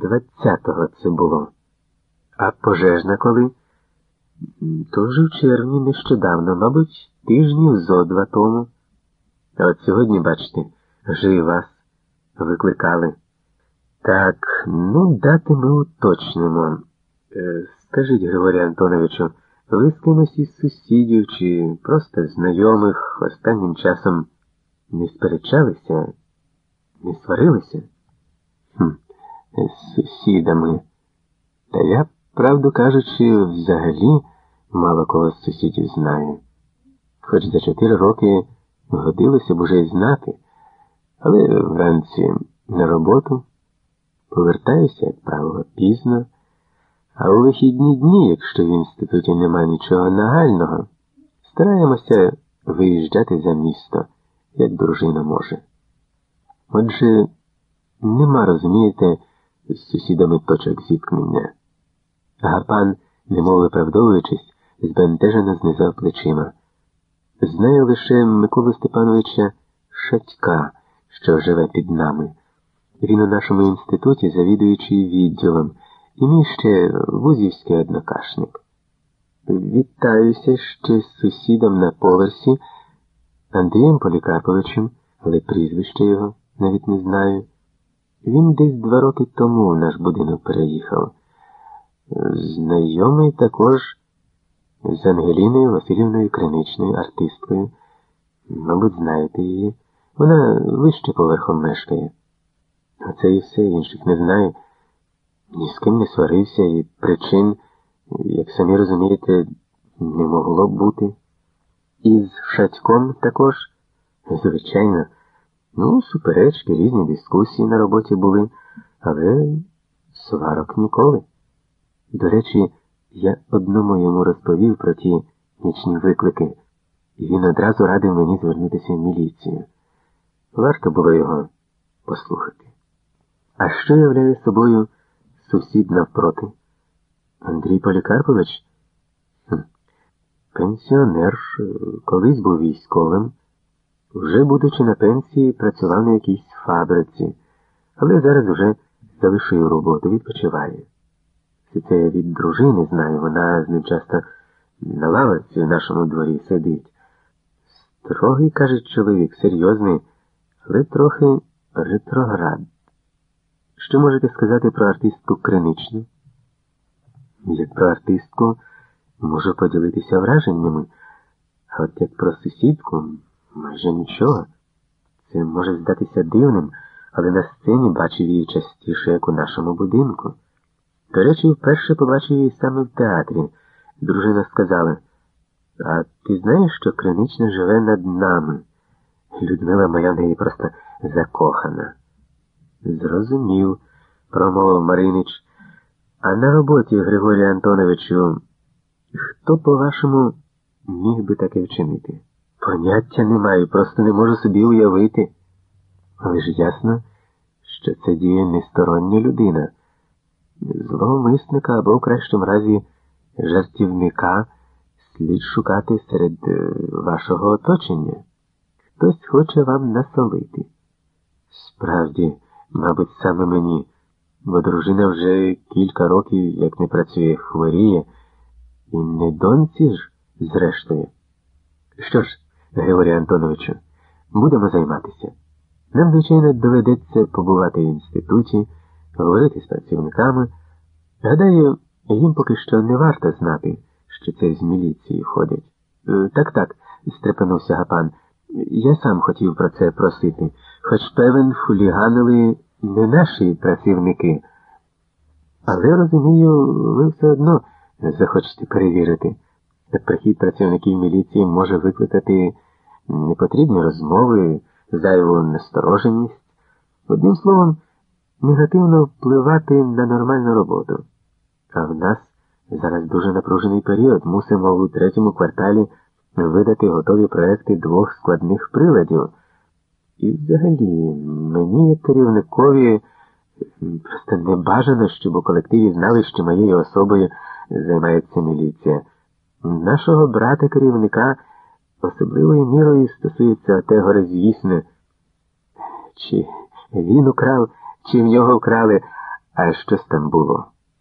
Двадцятого це було. А пожежна коли? Тож в червні нещодавно, мабуть, тижнів зо два тому. А от сьогодні, бачите, вже вас викликали. Так, ну, дати ми уточнимо. Е, скажіть, Григорію Антоновичу, ви з кимось із сусідів чи просто знайомих останнім часом не сперечалися, не сварилися? З сусідами. Та я, правду кажучи, взагалі мало кого з сусідів знаю. Хоч за чотири роки годилося б уже й знати, але вранці на роботу повертаюся, як правило, пізно. А у вихідні дні, якщо в інституті нема нічого нагального, стараємося виїжджати за місто, як дружина може. Отже, нема, розумієте, з сусідами точок зіткнення. Гапан, немов виправдовуючись, збентежено знизав плечима. Знаю лише Миколу Степановича Шатька, що живе під нами. Він у нашому інституті завідуючий відділом і мій ще вузівський однокашник. Вітаюся ще з сусідом на поверсі Андрієм Полікарповичем, але прізвище його навіть не знаю. Він десь два роки тому в наш будинок переїхав. Знайомий також з Ангеліною Васильівною Криничною артисткою. Мабуть, знаєте її. Вона вище поверхом мешкає. А це і все інших не знаю. Ні з ким не сварився і причин, як самі розумієте, не могло б бути. І з Шацьком також, звичайно, ну, суперечки, різні дискусії на роботі були, але сварок ніколи. До речі, я одному йому розповів про ті нічні виклики, і він одразу радив мені звернутися в міліцію. Варто було його послухати. А що являє собою сусід навпроти? Андрій Полікарпович? Хм. Пенсіонер, колись був військовим, вже, будучи на пенсії, працював на якійсь фабриці, але зараз вже залишив роботу, відпочиває. Все це я від дружини знаю, вона з ним часто на лавиці в нашому дворі сидить. Строгий, каже чоловік, серйозний, але трохи ретроград. Що можете сказати про артистку Криничну? Як про артистку можу поділитися враженнями, а от як про сусідку майже нічого. Це може здатися дивним, але на сцені бачив її частіше, як у нашому будинку. До речі, вперше побачив її саме в театрі. Дружина сказала, а ти знаєш, що Кринична живе над нами? Людмила моя в неї просто закохана. Зрозумів, промовив Маринич. А на роботі, Григорію Антоновичу, хто, по-вашому, міг би таке вчинити? Поняття не маю, просто не можу собі уявити. Але ж ясно, що це діє нестороння людина зловмисника або в кращому разі жартівника слід шукати серед е, вашого оточення. Хтось хоче вам насолити. Справді, мабуть, саме мені, бо дружина вже кілька років, як не працює, хворіє, і не доньці ж, зрештою. Що ж, Григорію Антоновичу, будемо займатися. Нам, звичайно, доведеться побувати в інституті говорити з працівниками. Гадаю, їм поки що не варто знати, що це з міліції ходять. Е, так, так, стрепенувся Гапан. Я сам хотів про це просити, хоч певен хуліганили не наші працівники. Але розумію, ви все одно захочете перевірити. Прихід працівників міліції може викликати непотрібні розмови, зайву настороженість. Одним словом, негативно впливати на нормальну роботу. А в нас зараз дуже напружений період. Мусимо у третьому кварталі видати готові проекти двох складних приладів. І взагалі, мені, керівникові, просто не бажано, щоб у колективі знали, що моєю особою займається міліція. Нашого брата керівника особливою мірою стосується те горизвісне, чи він украв чи в нього вкрали, А що ж там було?